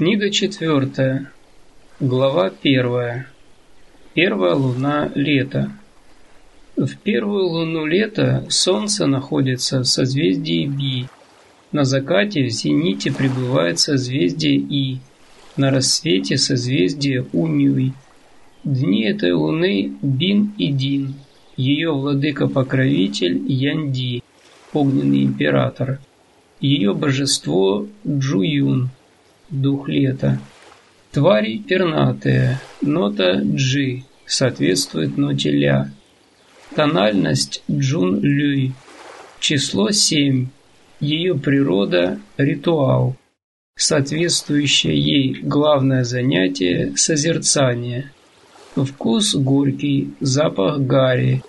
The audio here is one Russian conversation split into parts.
Книга четвертая. Глава первая. Первая луна лета. В первую луну лета Солнце находится в созвездии Би. На закате в зените пребывает созвездие И. На рассвете созвездие Унюй. Дни этой луны Бин и Дин. Ее владыка-покровитель Янди, огненный император. Ее божество Джуюн – дух лета. Твари пернатые, нота G соответствует ноте ля. Тональность Джун Люй. Число 7. Ее природа – ритуал. Соответствующее ей главное занятие – созерцание. Вкус горький, запах гари.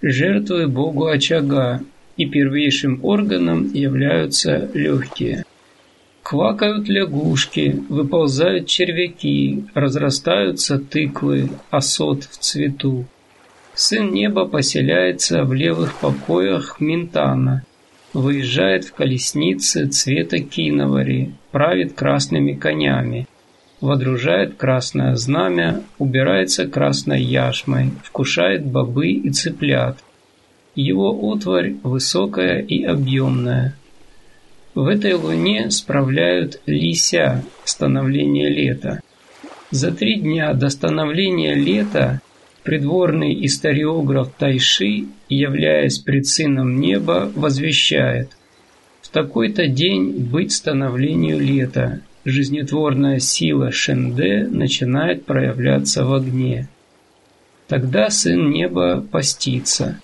Жертвы богу очага, и первейшим органом являются легкие. Квакают лягушки, выползают червяки, разрастаются тыквы, осот в цвету. Сын неба поселяется в левых покоях Минтана, выезжает в колеснице цвета киновари, правит красными конями, водружает красное знамя, убирается красной яшмой, вкушает бобы и цыплят. Его утварь высокая и объемная – в этой луне справляют лися становление лета. За три дня до становления лета придворный историограф Тайши, являясь пред сыном неба, возвещает «В такой-то день быть становлению лета, жизнетворная сила Шенде начинает проявляться в огне. Тогда сын неба постится».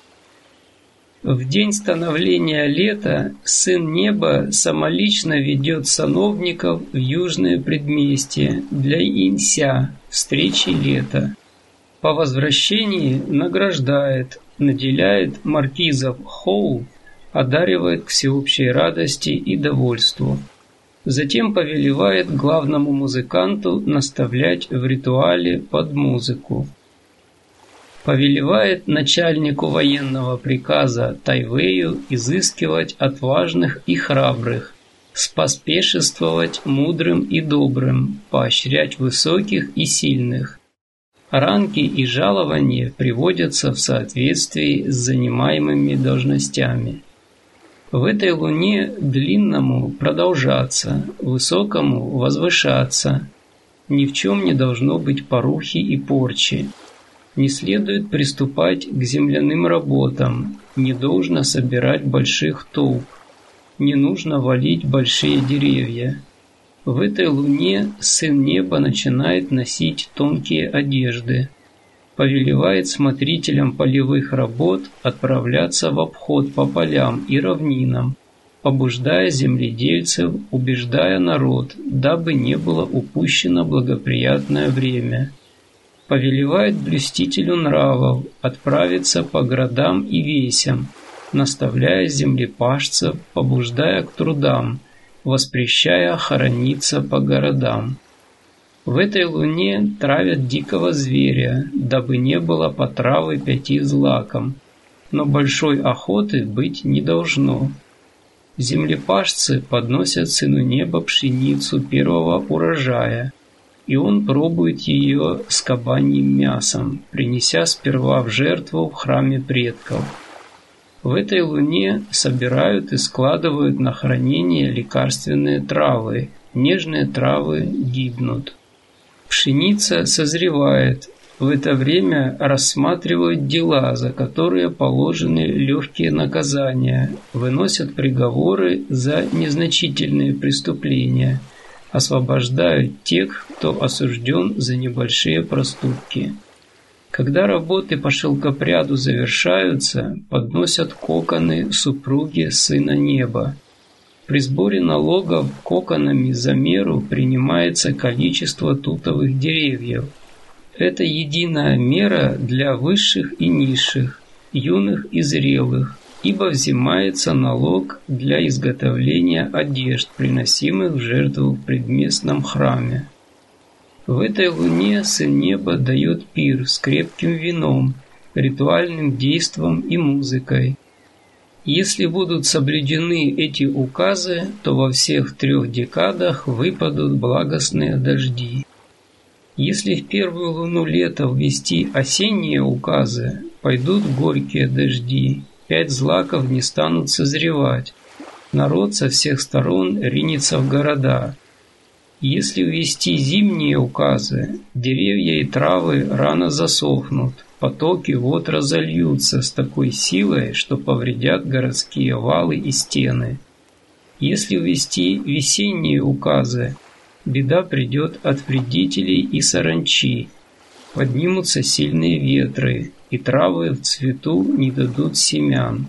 В день становления лета Сын Неба самолично ведет сановников в южное предместье для Инся, встречи лета. По возвращении награждает, наделяет маркизов Хоу, одаривает к всеобщей радости и довольству. Затем повелевает главному музыканту наставлять в ритуале под музыку повелевает начальнику военного приказа Тайвею изыскивать отважных и храбрых, споспешествовать мудрым и добрым, поощрять высоких и сильных. Ранги и жалования приводятся в соответствии с занимаемыми должностями. В этой луне длинному продолжаться, высокому возвышаться. Ни в чем не должно быть порухи и порчи. Не следует приступать к земляным работам, не должно собирать больших толп, не нужно валить большие деревья. В этой луне Сын Неба начинает носить тонкие одежды, повелевает смотрителям полевых работ отправляться в обход по полям и равнинам, побуждая земледельцев, убеждая народ, дабы не было упущено благоприятное время повелевает блюстителю нравов отправиться по городам и весям, наставляя землепашцев, побуждая к трудам, воспрещая хорониться по городам. В этой луне травят дикого зверя, дабы не было потравы пяти злаком, но большой охоты быть не должно. Землепашцы подносят сыну неба пшеницу первого урожая, и он пробует ее с кабаньим мясом, принеся сперва в жертву в храме предков. В этой луне собирают и складывают на хранение лекарственные травы, нежные травы гибнут. Пшеница созревает, в это время рассматривают дела, за которые положены легкие наказания, выносят приговоры за незначительные преступления – освобождают тех, кто осужден за небольшие проступки. Когда работы по шелкопряду завершаются, подносят коконы супруги Сына Неба. При сборе налогов коконами за меру принимается количество тутовых деревьев. Это единая мера для высших и низших, юных и зрелых, ибо взимается налог для изготовления одежд, приносимых в жертву в предместном храме. В этой луне Сын Неба дает пир с крепким вином, ритуальным действом и музыкой. Если будут соблюдены эти указы, то во всех трех декадах выпадут благостные дожди. Если в первую луну лета ввести осенние указы, пойдут горькие дожди, пять злаков не станут созревать, народ со всех сторон ринется в города. Если ввести зимние указы, деревья и травы рано засохнут, потоки вод разольются с такой силой, что повредят городские валы и стены. Если ввести весенние указы, беда придет от вредителей и саранчи, поднимутся сильные ветры, и травы в цвету не дадут семян.